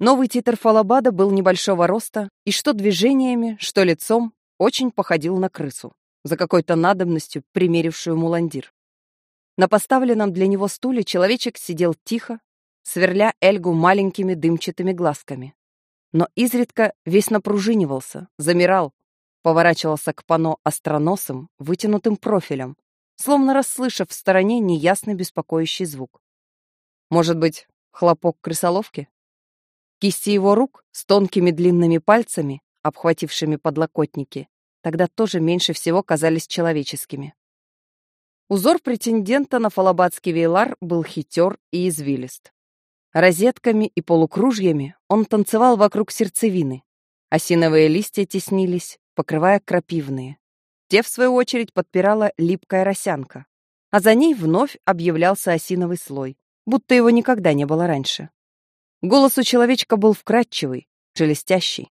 Новый титр Фалабада был небольшого роста и что движениями, что лицом очень походил на крысу, за какой-то надобностью примерившую муландир. На поставленном для него стуле человечек сидел тихо, сверля Эльгу маленькими дымчатыми глазками. Но изредка весь напружинивался, замирал, поворачивался к пано остроносым, вытянутым профилем, словно расслышав в стороне неясный беспокоящий звук. Может быть, хлопок крысоловки? Кисти его рук с тонкими длинными пальцами, обхватившими подлокотники, тогда тоже меньше всего казались человеческими. Узор претендента на фалабадский вейлар был хитер и извилист. Розетками и полукружьями он танцевал вокруг сердцевины. Осиновые листья теснились, покрывая крапивные. Те, в свою очередь, подпирала липкая росянка, а за ней вновь объявлялся осиновый слой, будто его никогда не было раньше. Голос у человечка был вкрадчивый, шелестящий.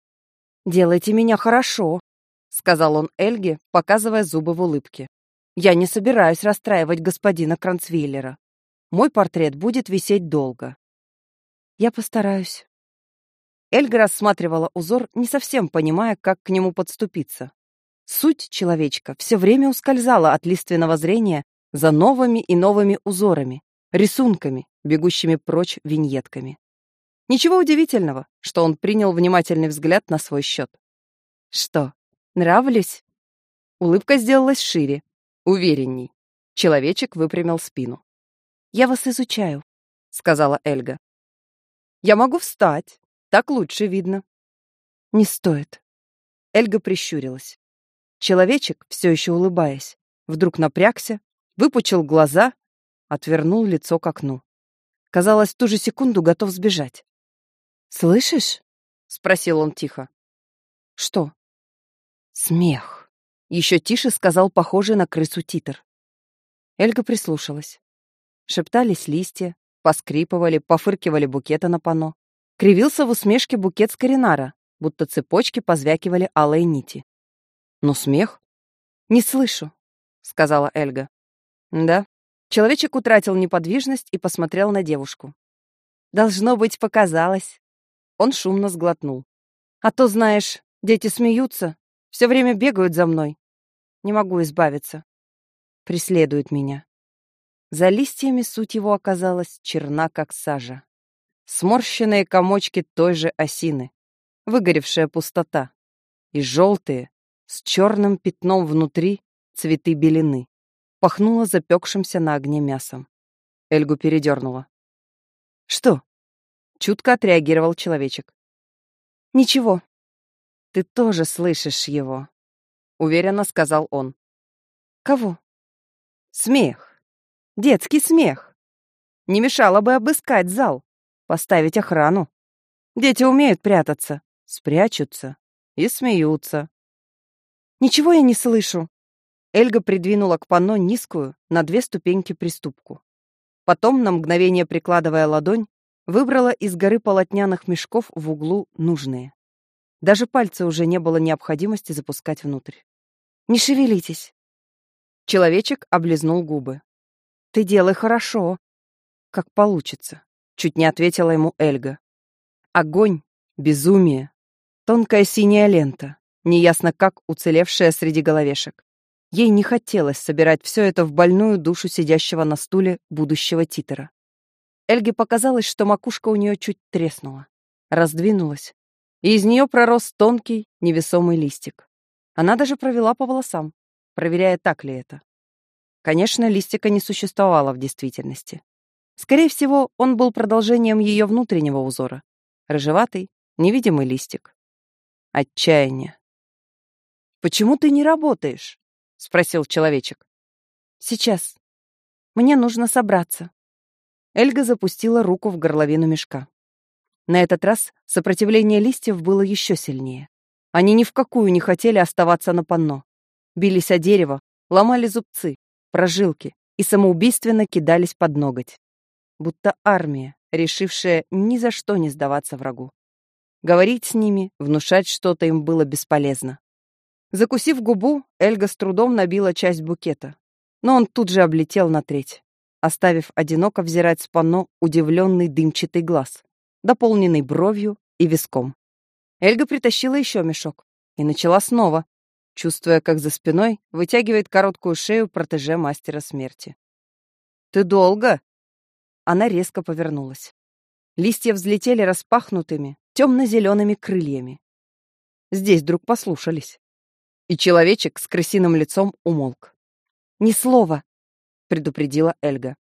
«Делайте меня хорошо», — сказал он Эльге, показывая зубы в улыбке. «Я не собираюсь расстраивать господина Кранцвиллера. Мой портрет будет висеть долго». «Я постараюсь», Эльга рассматривала узор, не совсем понимая, как к нему подступиться. Суть человечка все время ускользала от лиственного зрения за новыми и новыми узорами, рисунками, бегущими прочь виньетками. Ничего удивительного, что он принял внимательный взгляд на свой счет. «Что, нравлюсь?» Улыбка сделалась шире, уверенней. Человечек выпрямил спину. «Я вас изучаю», — сказала Эльга. «Я могу встать», так лучше видно. Не стоит. Эльга прищурилась. Человечек, все еще улыбаясь, вдруг напрягся, выпучил глаза, отвернул лицо к окну. Казалось, в ту же секунду готов сбежать. «Слышишь?» — спросил он тихо. «Что?» «Смех», — еще тише сказал похожий на крысу титр. Эльга прислушалась. Шептались листья, поскрипывали, пофыркивали букеты на пано. Кривился в усмешке букет скоринара, будто цепочки позвякивали алые нити. Но смех? Не слышу, сказала Эльга. Да. Человечек утратил неподвижность и посмотрел на девушку. Должно быть, показалось. Он шумно сглотнул. А то, знаешь, дети смеются, все время бегают за мной. Не могу избавиться. Преследуют меня. За листьями суть его оказалась черна, как сажа сморщенные комочки той же осины, выгоревшая пустота, и желтые, с черным пятном внутри, цветы белины. Пахнуло запекшимся на огне мясом. Эльгу передернула. «Что?» — чутко отреагировал человечек. «Ничего. Ты тоже слышишь его», — уверенно сказал он. «Кого?» «Смех. Детский смех. Не мешало бы обыскать зал. Поставить охрану. Дети умеют прятаться, спрячутся и смеются. Ничего я не слышу. Эльга придвинула к панно низкую, на две ступеньки приступку. Потом, на мгновение прикладывая ладонь, выбрала из горы полотняных мешков в углу нужные. Даже пальцы уже не было необходимости запускать внутрь. «Не шевелитесь!» Человечек облизнул губы. «Ты делай хорошо, как получится». Чуть не ответила ему Эльга. Огонь, безумие, тонкая синяя лента, неясно как уцелевшая среди головешек. Ей не хотелось собирать все это в больную душу сидящего на стуле будущего титера. Эльге показалось, что макушка у нее чуть треснула, раздвинулась, и из нее пророс тонкий, невесомый листик. Она даже провела по волосам, проверяя, так ли это. Конечно, листика не существовало в действительности. Скорее всего, он был продолжением ее внутреннего узора. Рыжеватый, невидимый листик. Отчаяние. «Почему ты не работаешь?» — спросил человечек. «Сейчас. Мне нужно собраться». Эльга запустила руку в горловину мешка. На этот раз сопротивление листьев было еще сильнее. Они ни в какую не хотели оставаться на панно. Бились о дерево, ломали зубцы, прожилки и самоубийственно кидались под ноготь будто армия, решившая ни за что не сдаваться врагу. Говорить с ними, внушать что-то им было бесполезно. Закусив губу, Эльга с трудом набила часть букета, но он тут же облетел на треть, оставив одиноко взирать с панно удивленный дымчатый глаз, дополненный бровью и виском. Эльга притащила еще мешок и начала снова, чувствуя, как за спиной вытягивает короткую шею протеже мастера смерти. «Ты долго?» Она резко повернулась. Листья взлетели распахнутыми, темно-зелеными крыльями. Здесь вдруг послушались. И человечек с крысиным лицом умолк. «Ни слова!» — предупредила Эльга.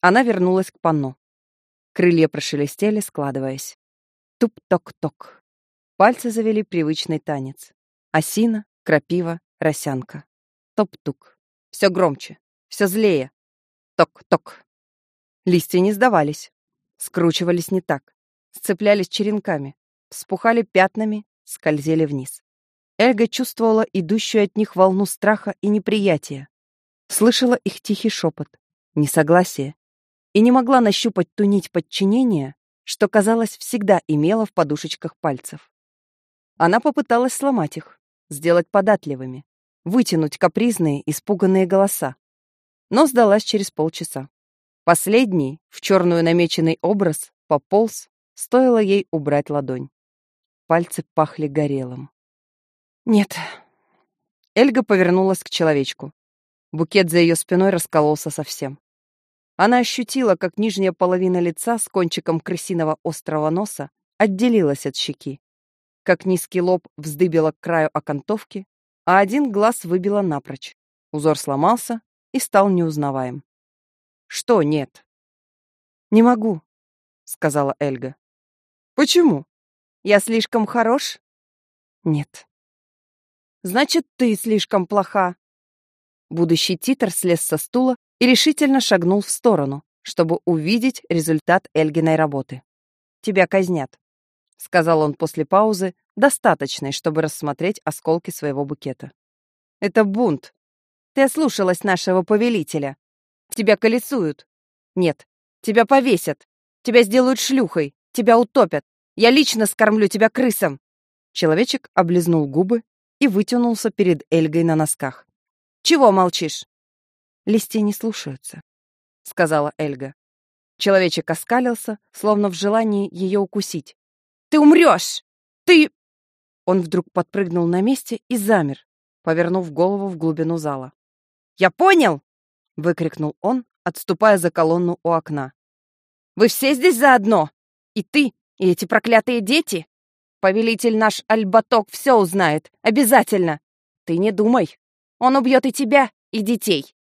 Она вернулась к панно. Крылья прошелестели, складываясь. Туп-ток-ток. Пальцы завели привычный танец. Осина, крапива, росянка. Топ-тук. Все громче, все злее. Ток-ток. Листья не сдавались. Скручивались не так. Сцеплялись черенками. Вспухали пятнами, скользили вниз. Эльга чувствовала идущую от них волну страха и неприятия. Слышала их тихий шепот, несогласие. И не могла нащупать ту нить подчинения, что, казалось, всегда имела в подушечках пальцев. Она попыталась сломать их, сделать податливыми, вытянуть капризные, испуганные голоса. Но сдалась через полчаса. Последний, в черную намеченный образ, пополз, стоило ей убрать ладонь. Пальцы пахли горелым. «Нет». Эльга повернулась к человечку. Букет за ее спиной раскололся совсем. Она ощутила, как нижняя половина лица с кончиком крысиного острого носа отделилась от щеки как низкий лоб вздыбила к краю окантовки, а один глаз выбило напрочь. Узор сломался и стал неузнаваем. «Что нет?» «Не могу», — сказала Эльга. «Почему? Я слишком хорош?» «Нет». «Значит, ты слишком плоха». Будущий титр слез со стула и решительно шагнул в сторону, чтобы увидеть результат Эльгиной работы. «Тебя казнят». — сказал он после паузы, достаточной, чтобы рассмотреть осколки своего букета. «Это бунт. Ты ослушалась нашего повелителя. Тебя колесуют. Нет, тебя повесят. Тебя сделают шлюхой. Тебя утопят. Я лично скормлю тебя крысам». Человечек облизнул губы и вытянулся перед Эльгой на носках. «Чего молчишь?» «Листья не слушаются», — сказала Эльга. Человечек оскалился, словно в желании ее укусить. Ты умрешь! Ты...» Он вдруг подпрыгнул на месте и замер, повернув голову в глубину зала. «Я понял!» — выкрикнул он, отступая за колонну у окна. «Вы все здесь заодно? И ты, и эти проклятые дети? Повелитель наш Альбаток все узнает, обязательно! Ты не думай, он убьет и тебя, и детей!»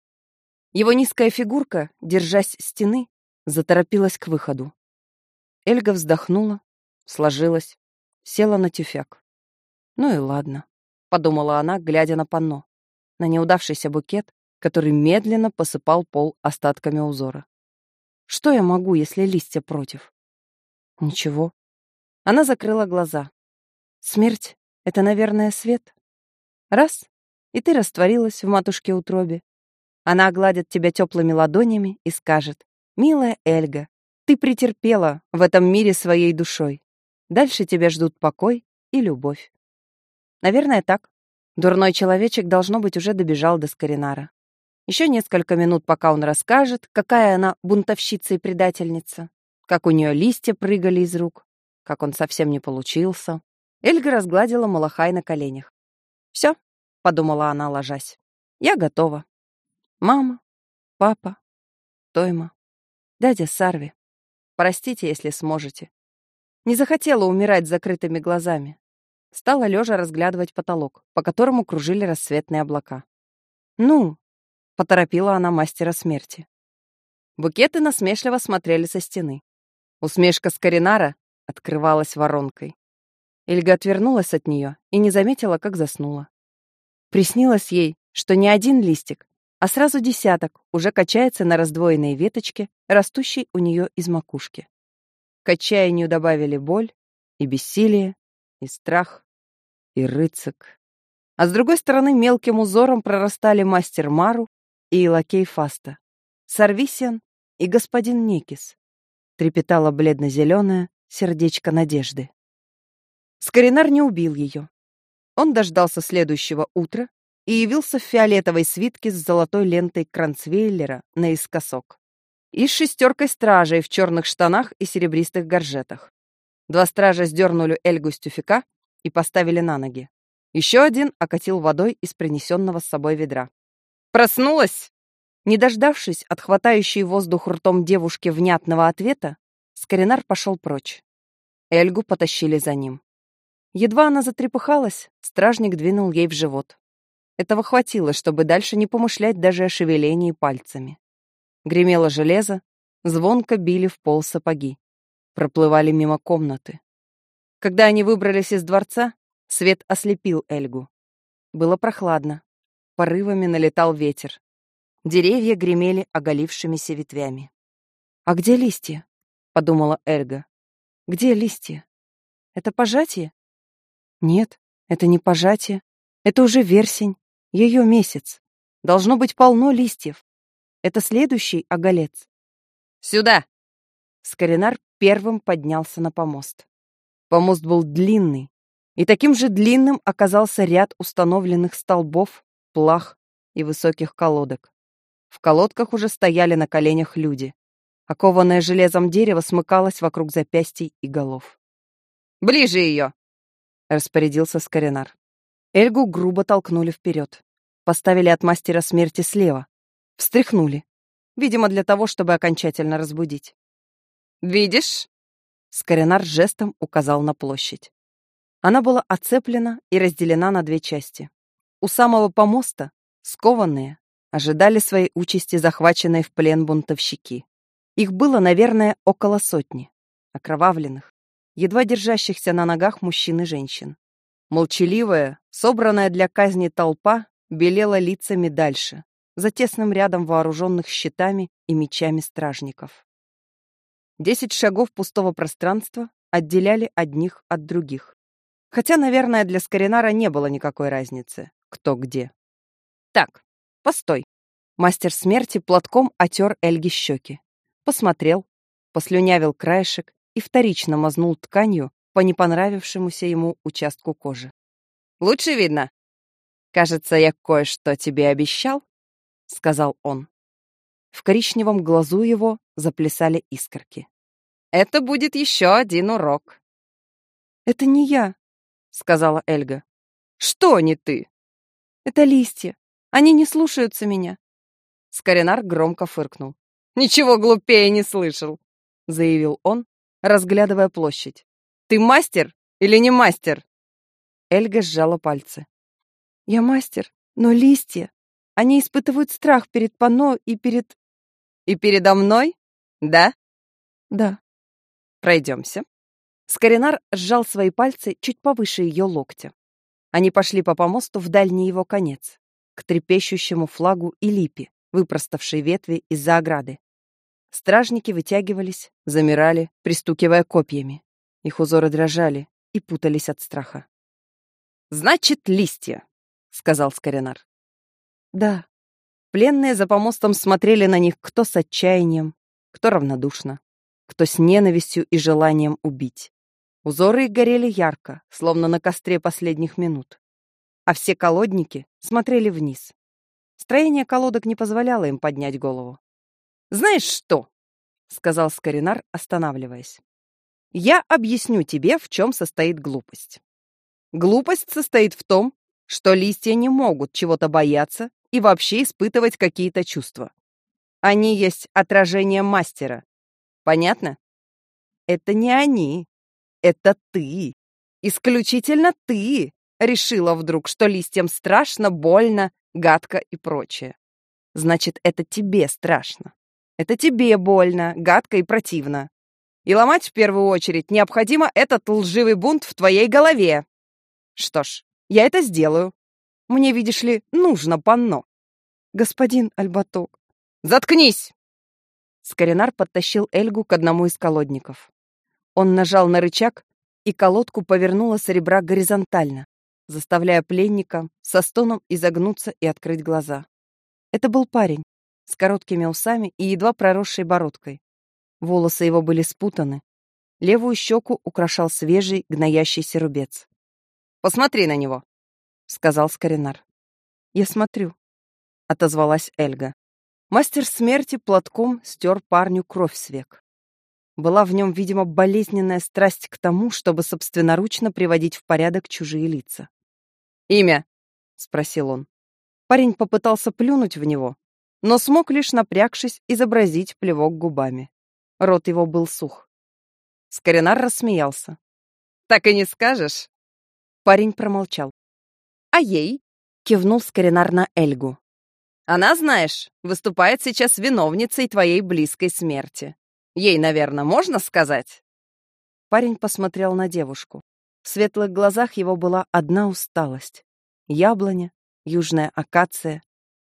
Его низкая фигурка, держась стены, заторопилась к выходу. Эльга вздохнула, Сложилась. Села на тюфяк. Ну и ладно, подумала она, глядя на панно. На неудавшийся букет, который медленно посыпал пол остатками узора. Что я могу, если листья против? Ничего. Она закрыла глаза. Смерть — это, наверное, свет. Раз — и ты растворилась в матушке утробе. Она огладит тебя теплыми ладонями и скажет, «Милая Эльга, ты претерпела в этом мире своей душой. Дальше тебя ждут покой и любовь. Наверное, так. Дурной человечек, должно быть, уже добежал до Скоринара. Еще несколько минут, пока он расскажет, какая она бунтовщица и предательница, как у нее листья прыгали из рук, как он совсем не получился. Эльга разгладила Малахай на коленях. «Все», — подумала она, ложась, — «я готова. Мама, папа, Тойма, дядя Сарви, простите, если сможете. Не захотела умирать с закрытыми глазами. Стала лежа разглядывать потолок, по которому кружили рассветные облака. «Ну!» — поторопила она мастера смерти. Букеты насмешливо смотрели со стены. Усмешка Скоринара открывалась воронкой. Эльга отвернулась от нее и не заметила, как заснула. Приснилось ей, что не один листик, а сразу десяток уже качается на раздвоенной веточке, растущей у нее из макушки. К отчаянию добавили боль и бессилие, и страх, и рыцак. А с другой стороны мелким узором прорастали мастер Мару и лакей Фаста, Сарвисиан и господин Никис. Трепетало бледно-зеленое сердечко надежды. Скоринар не убил ее. Он дождался следующего утра и явился в фиолетовой свитке с золотой лентой Кранцвейлера наискосок. и с шестеркой стражей в черных штанах и серебристых горжетах. Два стража сдернули Эльгу с тюфяка и поставили на ноги. Еще один окатил водой из принесенного с собой ведра. «Проснулась?» Не дождавшись от хватающей воздух ртом девушки внятного ответа, Скоринар пошел прочь. Эльгу потащили за ним. Едва она затрепыхалась, стражник двинул ей в живот. Этого хватило, чтобы дальше не помышлять даже о шевелении пальцами. Гремело железо, звонко били в пол сапоги. Проплывали мимо комнаты. Когда они выбрались из дворца, свет ослепил Эльгу. Было прохладно. Порывами налетал ветер. Деревья гремели оголившимися ветвями. «А где листья?» — подумала Эльга. «Где листья? Это пожатие?» «Нет, это не пожатие. Это уже версень. Ее месяц. Должно быть полно листьев. Это следующий оголец». «Сюда!» Скоринар первым поднялся на помост. Помост был длинный, и таким же длинным оказался ряд установленных столбов, плах и высоких колодок. В колодках уже стояли на коленях люди. Окованное железом дерево смыкалось вокруг запястий и голов. «Ближе ее!» — распорядился Скоринар. Эльгу грубо толкнули вперед. Поставили от мастера смерти слева. Встряхнули. Видимо, для того, чтобы окончательно разбудить. «Видишь?» Скоринар жестом указал на площадь. Она была оцеплена и разделена на две части. У самого помоста, скованные, ожидали своей участи захваченные в плен бунтовщики. Их было, наверное, около сотни, окровавленных, едва держащихся на ногах мужчин и женщин. Молчаливая, собранная для казни толпа белела лицами дальше, за тесным рядом вооруженных щитами и мечами стражников. Десять шагов пустого пространства отделяли одних от других. Хотя, наверное, для Скоринара не было никакой разницы, кто где. Так, Постой. Мастер смерти платком отер Эльге щеки. Посмотрел, послюнявил краешек и вторично мазнул тканью по непонравившемуся ему участку кожи. «Лучше видно?» «Кажется, я кое-что тебе обещал», — сказал он. В коричневом глазу его заплясали искорки. «Это будет еще один урок». «Это не я», — сказала Эльга. «Что не ты?» «Это листья. Они не слушаются меня. Скоринар громко фыркнул. «Ничего глупее не слышал», — заявил он, разглядывая площадь. «Ты мастер или не мастер?» Эльга сжала пальцы. «Я мастер, но листья. Они испытывают страх перед пано и перед...» «И передо мной? Да?» «Да». «Пройдемся». Скоринар сжал свои пальцы чуть повыше ее локтя. Они пошли по помосту в дальний его конец к трепещущему флагу и липе, выпроставшей ветви из-за ограды. Стражники вытягивались, замирали, пристукивая копьями. Их узоры дрожали и путались от страха. «Значит, листья», — сказал Скоринар. «Да». Пленные за помостом смотрели на них кто с отчаянием, кто равнодушно, кто с ненавистью и желанием убить. Узоры их горели ярко, словно на костре последних минут а все колодники смотрели вниз. Строение колодок не позволяло им поднять голову. «Знаешь что?» — сказал Скоринар, останавливаясь. «Я объясню тебе, в чем состоит глупость. Глупость состоит в том, что листья не могут чего-то бояться и вообще испытывать какие-то чувства. Они есть отражение мастера. Понятно? Это не они. Это ты. Исключительно ты решила вдруг, что листьям страшно, больно, гадко и прочее. Значит, это тебе страшно. Это тебе больно, гадко и противно. И ломать в первую очередь необходимо этот лживый бунт в твоей голове. Что ж, я это сделаю. Мне, видишь ли, нужно панно. Господин Альбаток. Заткнись! Скоринар подтащил Эльгу к одному из колодников. Он нажал на рычаг, и колодку повернуло с ребра горизонтально заставляя пленника со стоном изогнуться и открыть глаза. Это был парень с короткими усами и едва проросшей бородкой. Волосы его были спутаны. Левую щеку украшал свежий, гноящийся рубец. «Посмотри на него», — сказал Скоринар. «Я смотрю», — отозвалась Эльга. Мастер смерти платком стер парню кровь с век. Была в нем, видимо, болезненная страсть к тому, чтобы собственноручно приводить в порядок чужие лица. «Имя?» — спросил он. Парень попытался плюнуть в него, но смог лишь напрягшись изобразить плевок губами. Рот его был сух. Скоринар рассмеялся. «Так и не скажешь?» Парень промолчал. «А ей?» — кивнул Скоринар на Эльгу. «Она, знаешь, выступает сейчас виновницей твоей близкой смерти. Ей, наверное, можно сказать?» Парень посмотрел на девушку. В светлых глазах его была одна усталость. Яблоня, южная акация,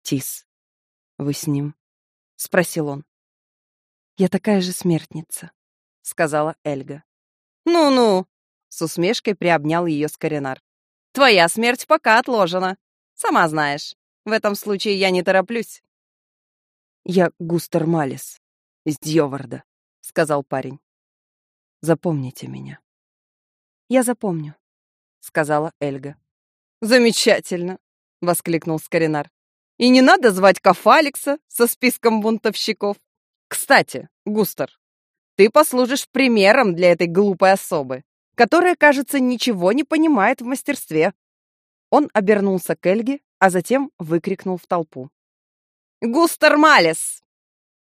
тис. «Вы с ним?» — спросил он. «Я такая же смертница», — сказала Эльга. «Ну-ну!» — с усмешкой приобнял ее Скоринар. «Твоя смерть пока отложена. Сама знаешь, в этом случае я не тороплюсь». «Я Густер Малис из Дьёварда», — сказал парень. «Запомните меня». «Я запомню», — сказала Эльга. «Замечательно!» — воскликнул Скоринар. И не надо звать Кафаликса со списком бунтовщиков. Кстати, Густер, ты послужишь примером для этой глупой особы, которая, кажется, ничего не понимает в мастерстве. Он обернулся к Эльге, а затем выкрикнул в толпу. «Густер Малес!»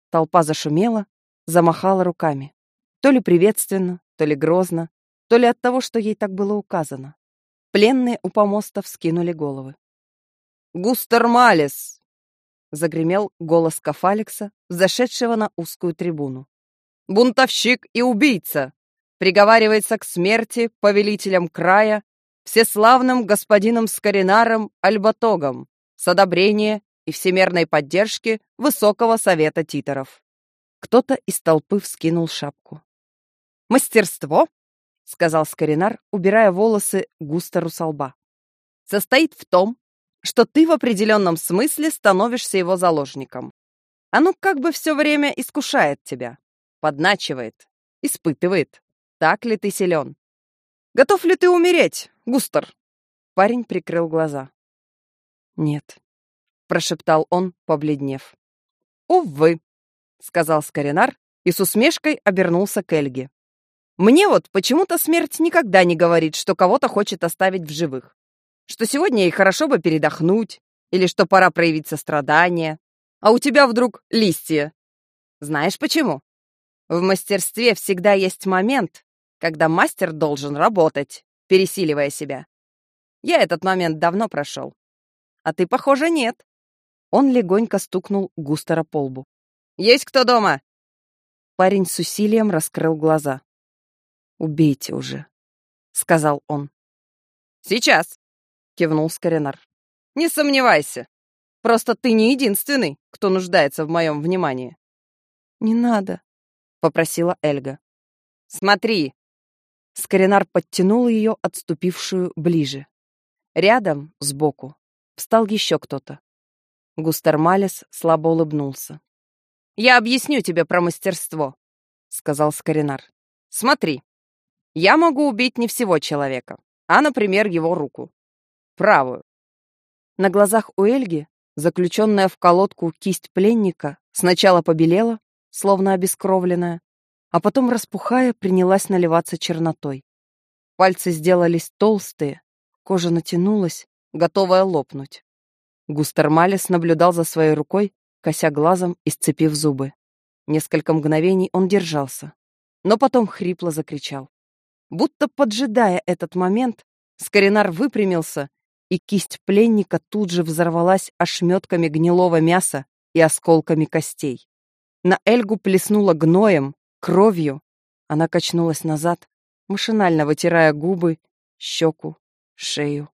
Толпа зашумела, замахала руками. То ли приветственно, то ли грозно, то ли от того, что ей так было указано. Пленные у помоста вскинули головы. «Густермалис!» — загремел голос Кафалекса, зашедшего на узкую трибуну. «Бунтовщик и убийца! Приговаривается к смерти повелителям края, всеславным господином Скоринаром Альбатогом с одобрения и всемерной поддержки Высокого Совета Титоров». Кто-то из толпы вскинул шапку. «Мастерство?» — сказал Скоринар, убирая волосы Густеру со лба. «Состоит в том, что ты в определенном смысле становишься его заложником. Оно как бы все время искушает тебя, подначивает, испытывает, так ли ты силен. Готов ли ты умереть, Густер? Парень прикрыл глаза. Нет, прошептал он, побледнев. Увы, сказал Скоринар и с усмешкой обернулся к Эльге. Мне вот почему-то смерть никогда не говорит, что кого-то хочет оставить в живых что сегодня ей хорошо бы передохнуть, или что пора проявить сострадание, а у тебя вдруг листья. Знаешь почему? В мастерстве всегда есть момент, когда мастер должен работать, пересиливая себя. Я этот момент давно прошел. А ты, похоже, нет. Он легонько стукнул Густера по лбу. «Есть кто дома?» Парень с усилием раскрыл глаза. «Убейте уже», — сказал он. «Сейчас», кивнул Скоринар. Не сомневайся. Просто ты не единственный, кто нуждается в моем внимании. Не надо, попросила Эльга. Смотри. Скоринар подтянул ее, отступившую ближе. Рядом, сбоку, встал еще кто-то. Густар Малес слабо улыбнулся. «Я объясню тебе про мастерство», — сказал Скоринар. «Смотри, я могу убить не всего человека, а, например, его руку правую. На глазах у Эльги, заключенная в колодку кисть пленника, сначала побелела, словно обескровленная, а потом, распухая, принялась наливаться чернотой. Пальцы сделались толстые, кожа натянулась, готовая лопнуть. Густер Малис наблюдал за своей рукой, кося глазом и сцепив зубы. Несколько мгновений он держался, но потом хрипло закричал. Будто поджидая этот момент, Скоринар выпрямился и кисть пленника тут же взорвалась ошметками гнилого мяса и осколками костей. На Эльгу плеснула гноем, кровью. Она качнулась назад, машинально вытирая губы, щеку, шею.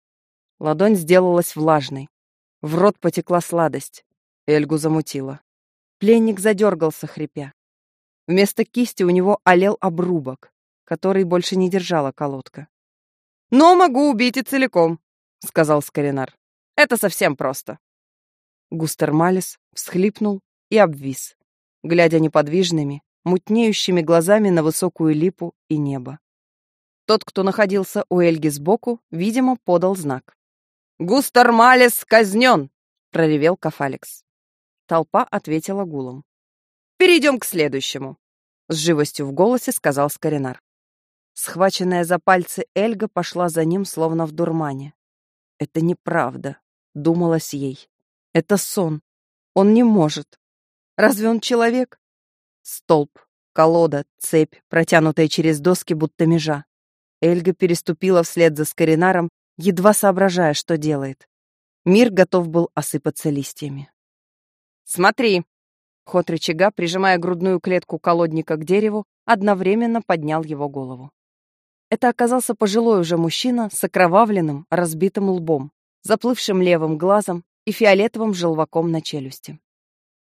Ладонь сделалась влажной. В рот потекла сладость. Эльгу замутила. Пленник задергался, хрипя. Вместо кисти у него олел обрубок, который больше не держала колодка. «Но могу убить и целиком», — сказал Скоринар. «Это совсем просто». Густер Малис всхлипнул и обвис, глядя неподвижными, мутнеющими глазами на высокую липу и небо. Тот, кто находился у Эльги сбоку, видимо, подал знак. «Густер Малис казнен!» — проревел Кафалекс. Толпа ответила гулом. «Перейдем к следующему», — с живостью в голосе сказал Скоринар. Схваченная за пальцы Эльга пошла за ним, словно в дурмане. «Это неправда», — думалось ей. «Это сон. Он не может. Разве он человек?» Столб, колода, цепь, протянутая через доски, будто межа. Эльга переступила вслед за Скоринаром, едва соображая, что делает. Мир готов был осыпаться листьями. «Смотри!» Ход рычага, прижимая грудную клетку колодника к дереву, одновременно поднял его голову. Это оказался пожилой уже мужчина с окровавленным, разбитым лбом, заплывшим левым глазом и фиолетовым желваком на челюсти.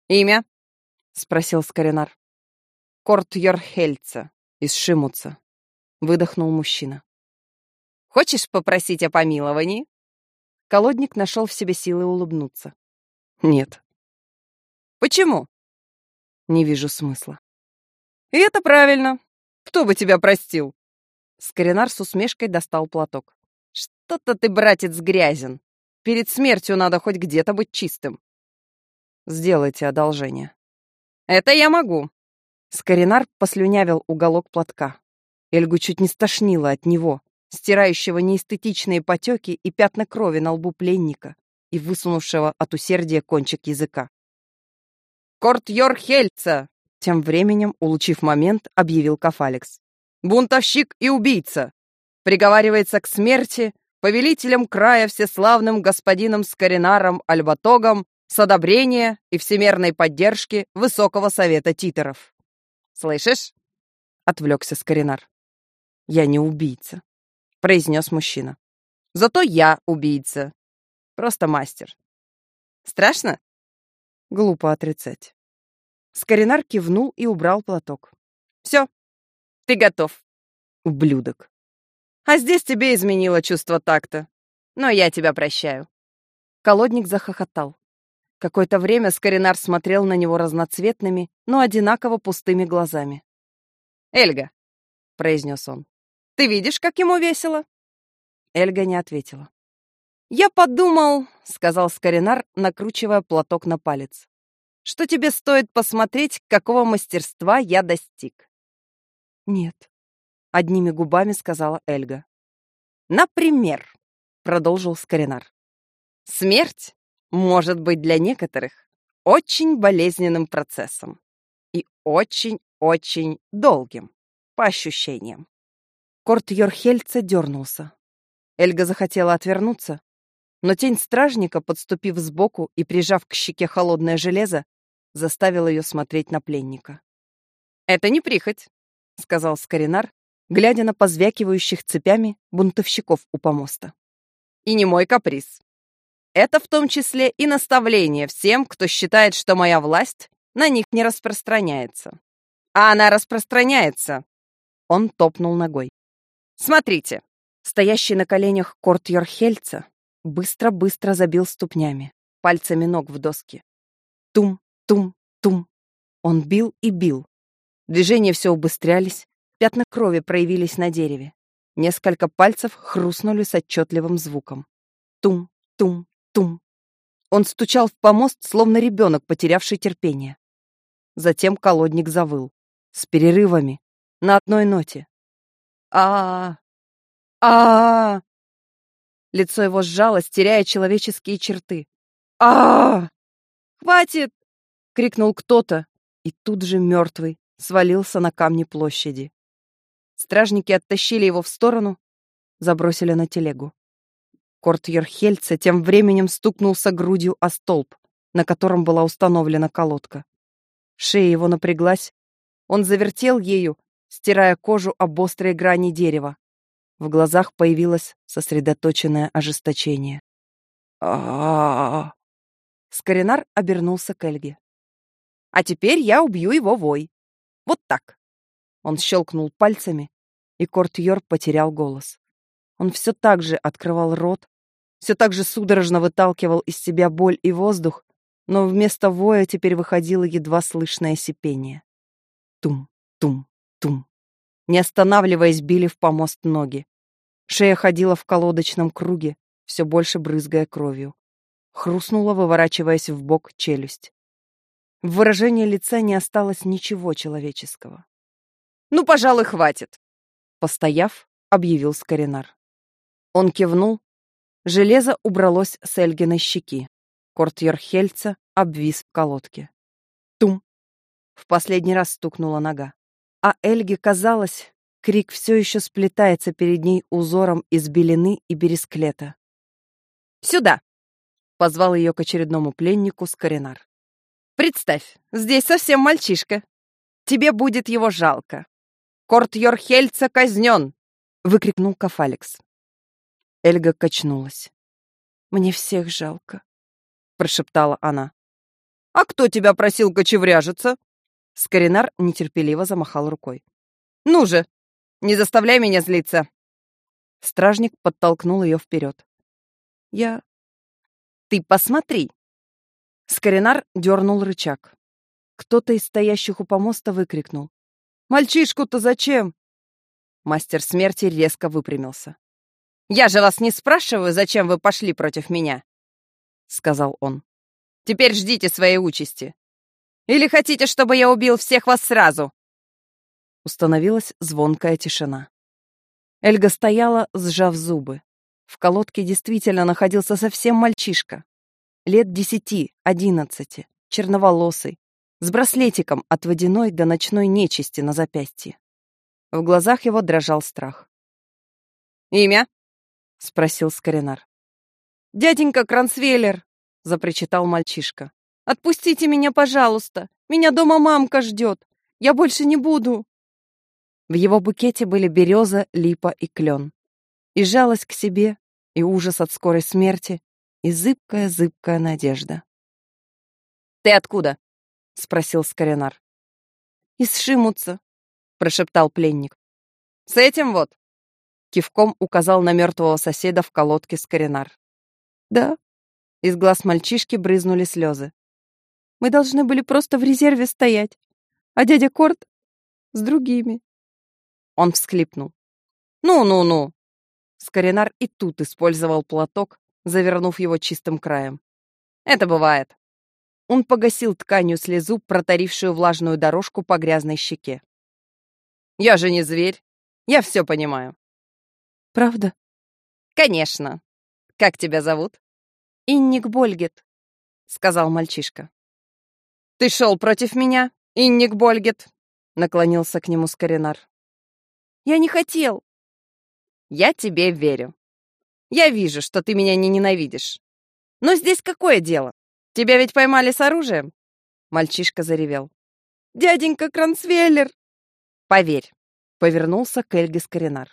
«Имя?» — спросил Скоринар. «Корт Йорхельца из Шимуца», — выдохнул мужчина. «Хочешь попросить о помиловании?» Колодник нашел в себе силы улыбнуться. «Нет». «Почему?» «Не вижу смысла». «И это правильно. Кто бы тебя простил?» Скоринар с усмешкой достал платок. «Что-то ты, братец, грязен. Перед смертью надо хоть где-то быть чистым». «Сделайте одолжение». «Это я могу». Скоринар послюнявил уголок платка. Эльгу чуть не стошнило от него, стирающего неэстетичные потеки и пятна крови на лбу пленника и высунувшего от усердия кончик языка. «Корт Йорхельца!» Тем временем, улучив момент, объявил Кафалекс бунтовщик и убийца, приговаривается к смерти повелителем края всеславным господином Скоринаром Альбатогом с одобрения и всемерной поддержки Высокого Совета Титеров. «Слышишь?» — отвлекся Скоринар. «Я не убийца», — произнес мужчина. «Зато я убийца. Просто мастер. Страшно?» Глупо отрицать. Скоринар кивнул и убрал платок. «Все, ты готов. Ублюдок. А здесь тебе изменило чувство такта. Но я тебя прощаю. Колодник захохотал. Какое-то время Скоринар смотрел на него разноцветными, но одинаково пустыми глазами. «Эльга», — произнес он, — «ты видишь, как ему весело?» Эльга не ответила. «Я подумал», — сказал Скоринар, накручивая платок на палец, «что тебе стоит посмотреть, какого мастерства я достиг. «Нет», — одними губами сказала Эльга. «Например», — продолжил Скоринар, «смерть может быть для некоторых очень болезненным процессом и очень-очень долгим, по ощущениям». Корт Йорхельца дернулся. Эльга захотела отвернуться, но тень стражника, подступив сбоку и прижав к щеке холодное железо, заставила ее смотреть на пленника. «Это не прихоть», — сказал Скоринар, глядя на позвякивающих цепями бунтовщиков у помоста. «И не мой каприз. Это в том числе и наставление всем, кто считает, что моя власть на них не распространяется. А она распространяется!» Он топнул ногой. «Смотрите!» Стоящий на коленях Корт Йорхельца быстро-быстро забил ступнями, пальцами ног в доски. Тум, тум, тум. Он бил и бил, Движения все убыстрялись, пятна крови проявились на дереве. Несколько пальцев хрустнули с отчетливым звуком. Тум, тум, тум. Он стучал в помост, словно ребенок, потерявший терпение. Затем колодник завыл. С перерывами. На одной ноте. а а а Лицо его сжалось, теряя человеческие черты. а «Хватит!» — крикнул кто-то, и тут же мертвый свалился на камни площади. Стражники оттащили его в сторону, забросили на телегу. Корт Йорхельца тем временем стукнулся грудью о столб, на котором была установлена колодка. Шея его напряглась, он завертел ею, стирая кожу об острые грани дерева. В глазах появилось сосредоточенное ожесточение. а Скоринар обернулся к Эльге. «А теперь я убью его вой. Вот так. Он щелкнул пальцами, и Кортьор потерял голос. Он все так же открывал рот, все так же судорожно выталкивал из себя боль и воздух, но вместо воя теперь выходило едва слышное сипение. Тум, тум, тум. Не останавливаясь, били в помост ноги. Шея ходила в колодочном круге, все больше брызгая кровью. Хрустнула, выворачиваясь в бок челюсть. В выражении лица не осталось ничего человеческого. «Ну, пожалуй, хватит», — постояв, объявил Скоринар. Он кивнул. Железо убралось с Эльгиной щеки. Кортьерхельца обвис в колодке. Тум! В последний раз стукнула нога. А Эльге казалось, крик все еще сплетается перед ней узором из белины и бересклета. «Сюда!» — позвал ее к очередному пленнику Скоринар. «Представь, здесь совсем мальчишка. Тебе будет его жалко. Кортьерхельца казнен!» — выкрикнул Кафалекс. Эльга качнулась. «Мне всех жалко», — прошептала она. «А кто тебя просил кочевряжиться?» Скоринар нетерпеливо замахал рукой. «Ну же, не заставляй меня злиться!» Стражник подтолкнул ее вперед. «Я...» «Ты посмотри!» Скоринар дернул рычаг. Кто-то из стоящих у помоста выкрикнул. «Мальчишку-то зачем?» Мастер смерти резко выпрямился. «Я же вас не спрашиваю, зачем вы пошли против меня», — сказал он. «Теперь ждите своей участи. Или хотите, чтобы я убил всех вас сразу?» Установилась звонкая тишина. Эльга стояла, сжав зубы. В колодке действительно находился совсем мальчишка. Лет десяти, одиннадцати, черноволосый, с браслетиком от водяной до ночной нечисти на запястье. В глазах его дрожал страх. «Имя?» — спросил Скоринар. «Дяденька Кранцвейлер!» — запричитал мальчишка. «Отпустите меня, пожалуйста! Меня дома мамка ждет! Я больше не буду!» В его букете были береза, липа и клен. И жалость к себе, и ужас от скорой смерти, и зыбкая-зыбкая надежда. «Ты откуда?» — спросил Скоринар. «Из Шимуца», — прошептал пленник. «С этим вот?» — кивком указал на мертвого соседа в колодке Скоринар. «Да». Из глаз мальчишки брызнули слезы. «Мы должны были просто в резерве стоять, а дядя Корт с другими». Он всхлипнул. «Ну-ну-ну!» Скоринар и тут использовал платок, завернув его чистым краем. «Это бывает». Он погасил тканью слезу, протарившую влажную дорожку по грязной щеке. «Я же не зверь. Я все понимаю». «Правда?» «Конечно. Как тебя зовут?» «Инник Больгет», — сказал мальчишка. «Ты шел против меня, Инник Больгет?» — наклонился к нему Скоринар. Я не хотел. Я тебе верю. Я вижу, что ты меня не ненавидишь. Но здесь какое дело? Тебя ведь поймали с оружием? Мальчишка заревел. Дяденька Кранцвеллер! Поверь, повернулся к Эльге Скоринар.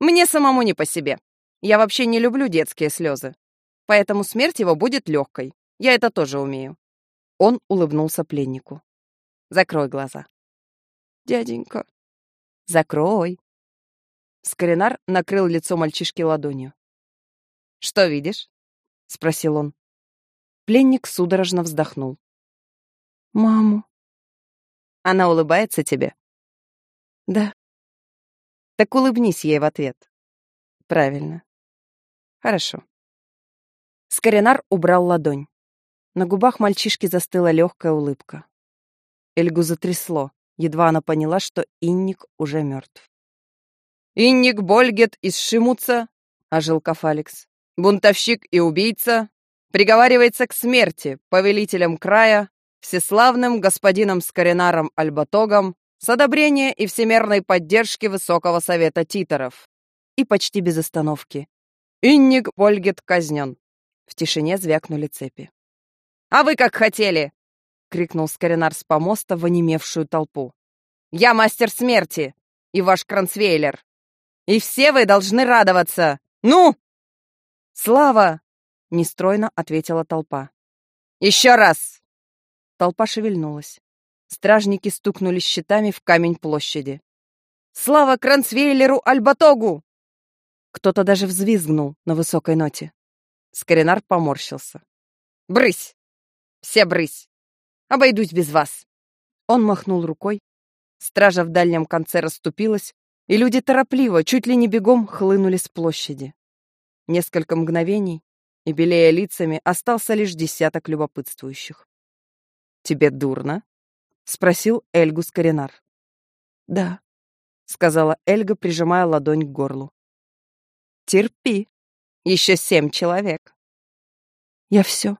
Мне самому не по себе. Я вообще не люблю детские слезы. Поэтому смерть его будет легкой. Я это тоже умею. Он улыбнулся пленнику. Закрой глаза. Дяденька. Закрой. Скоринар накрыл лицо мальчишки ладонью. «Что видишь?» — спросил он. Пленник судорожно вздохнул. «Маму». «Она улыбается тебе?» «Да». «Так улыбнись ей в ответ». «Правильно». «Хорошо». Скоринар убрал ладонь. На губах мальчишки застыла легкая улыбка. Эльгу затрясло, едва она поняла, что Инник уже мертв. «Инник Больгет из Шимуца», — ожил Кафаликс, «бунтовщик и убийца, приговаривается к смерти повелителем края, всеславным господином Скоринаром Альбатогом с одобрения и всемерной поддержки Высокого Совета Титоров». И почти без остановки. «Инник Больгет казнен». В тишине звякнули цепи. «А вы как хотели!» — крикнул Скоринар с помоста в онемевшую толпу. «Я мастер смерти и ваш кранцвейлер. И все вы должны радоваться! Ну!» «Слава!» — нестройно ответила толпа. «Еще раз!» Толпа шевельнулась. Стражники стукнули щитами в камень площади. «Слава Кранцвейлеру Альбатогу!» Кто-то даже взвизгнул на высокой ноте. Скоринар поморщился. «Брысь! Все брысь! Обойдусь без вас!» Он махнул рукой. Стража в дальнем конце расступилась, и люди торопливо, чуть ли не бегом, хлынули с площади. Несколько мгновений, и, белея лицами, остался лишь десяток любопытствующих. «Тебе дурно?» — спросил Эльгу Скоринар. «Да», — сказала Эльга, прижимая ладонь к горлу. «Терпи. Еще семь человек». «Я все.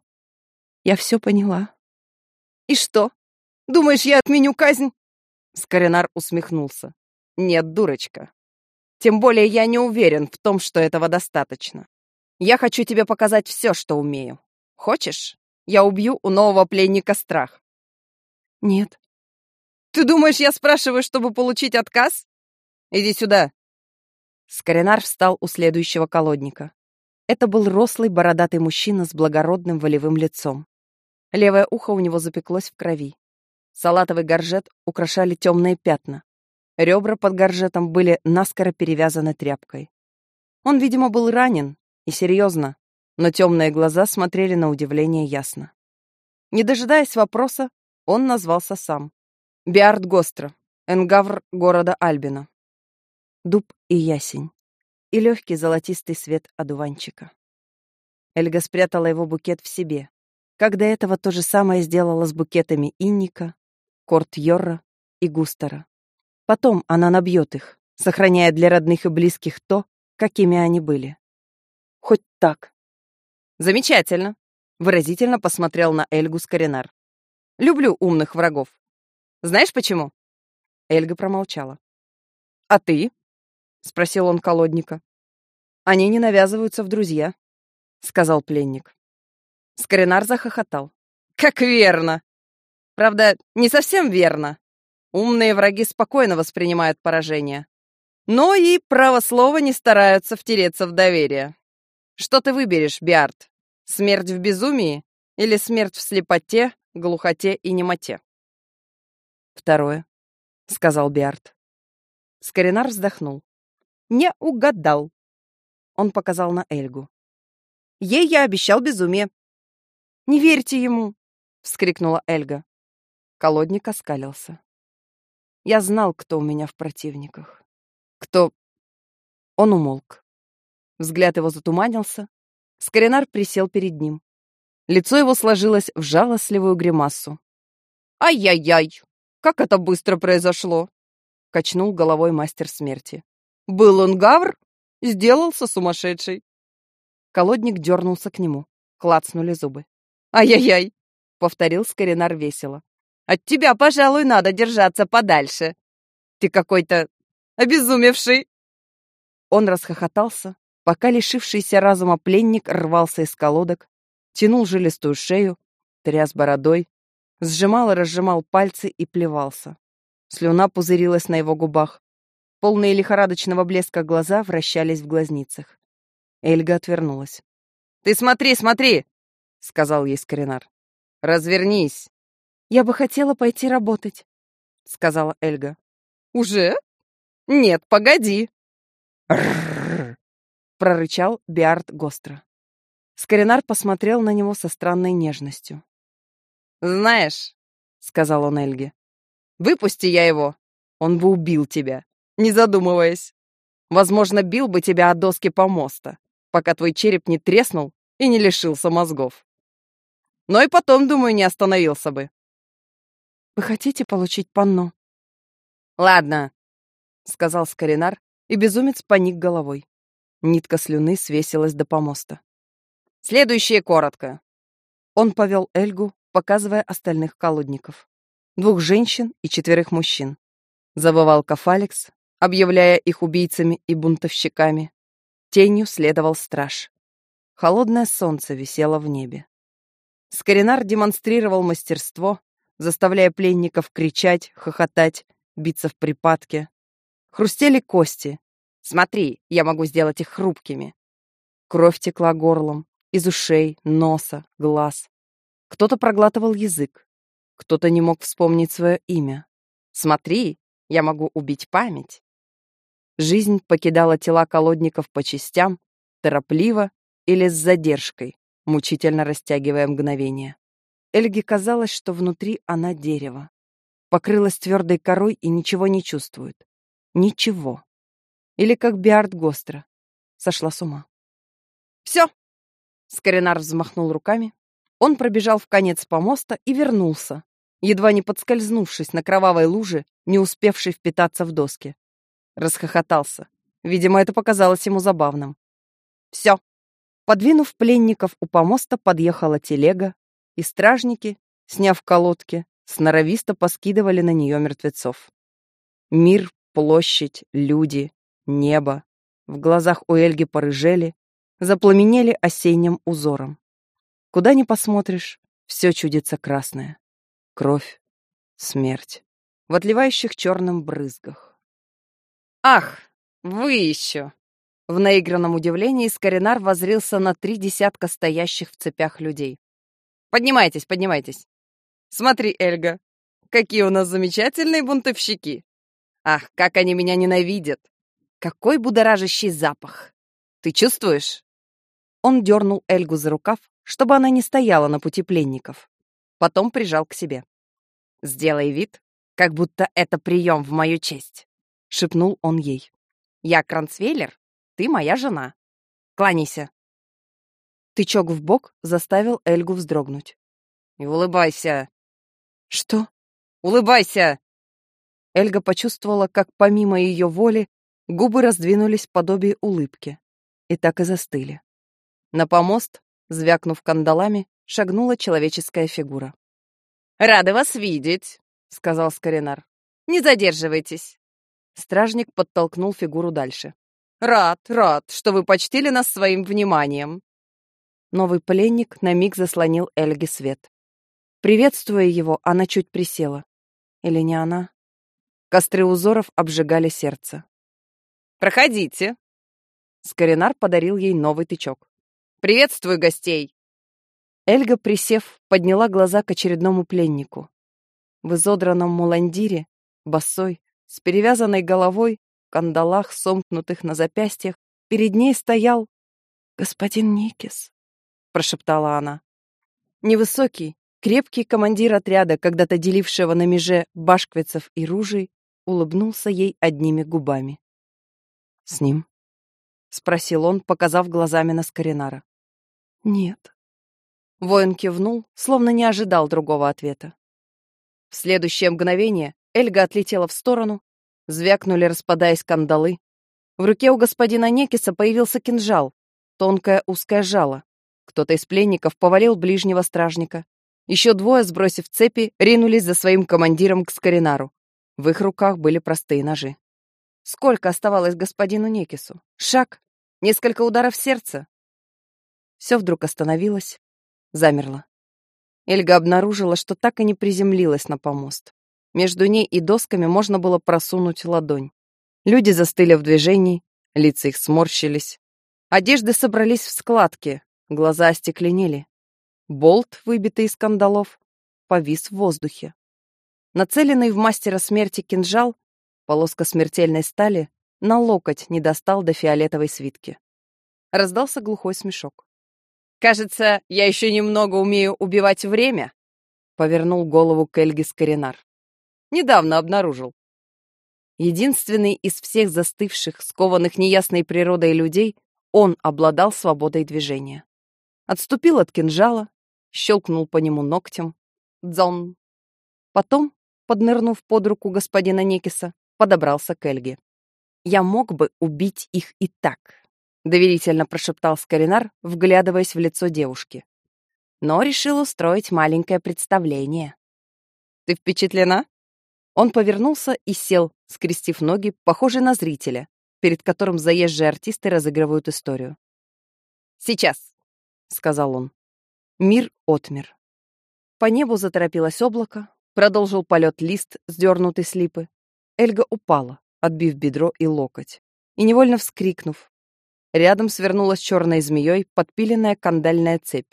Я все поняла». «И что? Думаешь, я отменю казнь?» Скоринар усмехнулся. «Нет, дурочка. Тем более я не уверен в том, что этого достаточно. Я хочу тебе показать все, что умею. Хочешь? Я убью у нового пленника страх. Нет. Ты думаешь, я спрашиваю, чтобы получить отказ? Иди сюда. Скоринар встал у следующего колодника. Это был рослый бородатый мужчина с благородным волевым лицом. Левое ухо у него запеклось в крови. Салатовый горжет украшали темные пятна. Ребра под горжетом были наскоро перевязаны тряпкой. Он, видимо, был ранен, и серьезно, но темные глаза смотрели на удивление ясно. Не дожидаясь вопроса, он назвался сам. Биард Гостро, энгавр города Альбина. Дуб и ясень. И легкий золотистый свет одуванчика. Эльга спрятала его букет в себе. Как до этого то же самое сделала с букетами Инника, Корт Йорра и Густера. Потом она набьет их, сохраняя для родных и близких то, какими они были. Хоть так. Замечательно. Выразительно посмотрел на Эльгу Скоринар. Люблю умных врагов. Знаешь почему? Эльга промолчала. А ты? Спросил он колодника. Они не навязываются в друзья, сказал пленник. Скоринар захохотал. Как верно! Правда, не совсем верно. Умные враги спокойно воспринимают поражение. Но и, право слова, не стараются втереться в доверие. Что ты выберешь, Биард? Смерть в безумии или смерть в слепоте, глухоте и немоте? Второе, — сказал Биард. Скоринар вздохнул. Не угадал. Он показал на Эльгу. Ей я обещал безумие. Не верьте ему, — вскрикнула Эльга. Колодник оскалился. Я знал, кто у меня в противниках. Кто... Он умолк. Взгляд его затуманился. Скоринар присел перед ним. Лицо его сложилось в жалостливую гримасу. «Ай-яй-яй! Как это быстро произошло!» Качнул головой мастер смерти. «Был он гавр? Сделался сумасшедший!» Колодник дернулся к нему. Клацнули зубы. «Ай-яй-яй!» — повторил Скоринар весело. От тебя, пожалуй, надо держаться подальше. Ты какой-то обезумевший. Он расхохотался, пока лишившийся разума пленник рвался из колодок, тянул жилистую шею, тряс бородой, сжимал и разжимал пальцы и плевался. Слюна пузырилась на его губах. Полные лихорадочного блеска глаза вращались в глазницах. Эльга отвернулась. «Ты смотри, смотри!» — сказал ей Скоринар. «Развернись!» «Я бы хотела пойти работать», — сказала Эльга. «Уже? Нет, погоди!» прорычал Биард Гостро. Скоринар посмотрел на него со странной нежностью. «Знаешь», — сказал он Эльге, — «выпусти я его, он бы убил тебя, не задумываясь. Возможно, бил бы тебя от доски помоста, пока твой череп не треснул и не лишился мозгов. Но и потом, думаю, не остановился бы. Вы хотите получить панно?» «Ладно», — сказал Скоринар, и безумец поник головой. Нитка слюны свесилась до помоста. «Следующее коротко». Он повел Эльгу, показывая остальных колодников. Двух женщин и четверых мужчин. Завывал Кафалекс, объявляя их убийцами и бунтовщиками. Тенью следовал страж. Холодное солнце висело в небе. Скоринар демонстрировал мастерство, заставляя пленников кричать, хохотать, биться в припадке. Хрустели кости. Смотри, я могу сделать их хрупкими. Кровь текла горлом, из ушей, носа, глаз. Кто-то проглатывал язык, кто-то не мог вспомнить свое имя. Смотри, я могу убить память. Жизнь покидала тела колодников по частям, торопливо или с задержкой, мучительно растягивая мгновение. Эльге казалось, что внутри она дерево. Покрылась твердой корой и ничего не чувствует. Ничего. Или как Биард Гостро. Сошла с ума. «Все!» Скоринар взмахнул руками. Он пробежал в конец помоста и вернулся, едва не подскользнувшись на кровавой луже, не успевшей впитаться в доски. Расхохотался. Видимо, это показалось ему забавным. Все. Подвинув пленников у помоста, подъехала телега, и стражники, сняв колодки, сноровисто поскидывали на нее мертвецов. Мир, площадь, люди, небо. В глазах у Эльги порыжели, запламенели осенним узором. Куда ни посмотришь, все чудится красное. Кровь, смерть. В отливающих черным брызгах. «Ах, вы еще!» В наигранном удивлении Скоринар возрился на три десятка стоящих в цепях людей. «Поднимайтесь, поднимайтесь! Смотри, Эльга, какие у нас замечательные бунтовщики! Ах, как они меня ненавидят! Какой будоражащий запах! Ты чувствуешь?» Он дернул Эльгу за рукав, чтобы она не стояла на пути пленников. Потом прижал к себе. «Сделай вид, как будто это прием в мою честь», — шепнул он ей. «Я Кранцвейлер, ты моя жена. Кланяйся». Тычок в бок заставил Эльгу вздрогнуть. «И улыбайся». «Что?» «Улыбайся!» Эльга почувствовала, как помимо ее воли губы раздвинулись в подобие улыбки. И так и застыли. На помост, звякнув кандалами, шагнула человеческая фигура. «Рады вас видеть», — сказал Скоринар. «Не задерживайтесь». Стражник подтолкнул фигуру дальше. «Рад, рад, что вы почтили нас своим вниманием». Новый пленник на миг заслонил Эльге свет. Приветствуя его, она чуть присела. Или не она? Костры узоров обжигали сердце. «Проходите!» Скоринар подарил ей новый тычок. «Приветствую гостей!» Эльга, присев, подняла глаза к очередному пленнику. В изодранном муландире, босой, с перевязанной головой, кандалах, сомкнутых на запястьях, перед ней стоял господин Никис, прошептала она. Невысокий, крепкий командир отряда, когда-то делившего на меже башквицев и ружей, улыбнулся ей одними губами. «С ним?» — спросил он, показав глазами на Скоринара. «Нет». Воин кивнул, словно не ожидал другого ответа. В следующее мгновение Эльга отлетела в сторону, звякнули, распадаясь кандалы. В руке у господина Некиса появился кинжал, тонкое узкое жало. Кто-то из пленников повалил ближнего стражника. Еще двое, сбросив цепи, ринулись за своим командиром к Скоринару. В их руках были простые ножи. Сколько оставалось господину Некису? Шаг? Несколько ударов сердца? Все вдруг остановилось, замерло. Эльга обнаружила, что так и не приземлилась на помост. Между ней и досками можно было просунуть ладонь. Люди застыли в движении, лица их сморщились. Одежды собрались в складки, глаза остекленели. Болт, выбитый из кандалов, повис в воздухе. Нацеленный в мастера смерти кинжал, полоска смертельной стали, на локоть не достал до фиолетовой свитки. Раздался глухой смешок. «Кажется, я еще немного умею убивать время», — повернул голову к Эльге Скоринар. «Недавно обнаружил». Единственный из всех застывших, скованных неясной природой людей, он обладал свободой движения. Отступил от кинжала, щелкнул по нему ногтем. Дзон. Потом поднырнув под руку господина Некиса, подобрался к Эльге. «Я мог бы убить их и так», — доверительно прошептал Скоринар, вглядываясь в лицо девушки. «Но решил устроить маленькое представление». «Ты впечатлена?» Он повернулся и сел, скрестив ноги, похожий на зрителя, перед которым заезжие артисты разыгрывают историю. «Сейчас», — сказал он. Мир отмер. По небу заторопилось облако, Продолжил полет лист, сдернутый с липы. Эльга упала, отбив бедро и локоть. И невольно вскрикнув. Рядом свернулась черной змеей подпиленная кандальная цепь.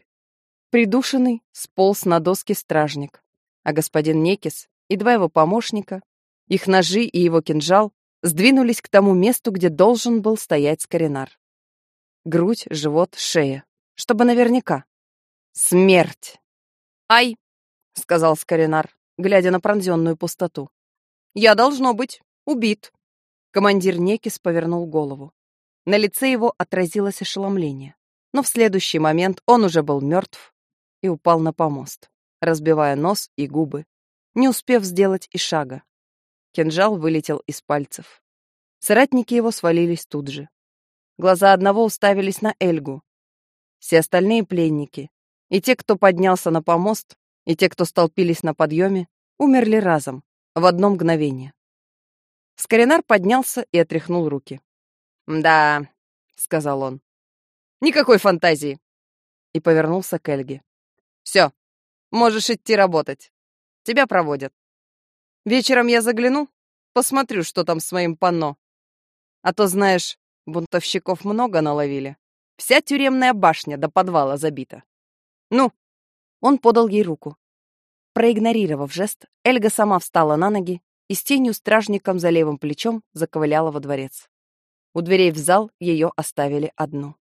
Придушенный сполз на доски стражник, а господин Некис и два его помощника, их ножи и его кинжал сдвинулись к тому месту, где должен был стоять Скоринар. Грудь, живот, шея. Чтобы наверняка. Смерть! «Ай!» — сказал Скоринар глядя на пронзенную пустоту. «Я, должно быть, убит». Командир Некис повернул голову. На лице его отразилось ошеломление. Но в следующий момент он уже был мертв и упал на помост, разбивая нос и губы. не успев сделать и шага. Кинжал вылетел из пальцев. Соратники его свалились тут же. Глаза одного уставились на Эльгу. Все остальные пленники, и те, кто поднялся на помост, и те, кто столпились на подъеме, умерли разом, в одно мгновение. Скоринар поднялся и отряхнул руки. «Да», — сказал он, — «никакой фантазии». И повернулся к Эльге. «Все, можешь идти работать. Тебя проводят. Вечером я загляну, посмотрю, что там с моим панно. А то, знаешь, бунтовщиков много наловили. Вся тюремная башня до подвала забита. Ну, он подал ей руку. Проигнорировав жест, Эльга сама встала на ноги и с тенью стражником за левым плечом заковыляла во дворец. У дверей в зал ее оставили одну.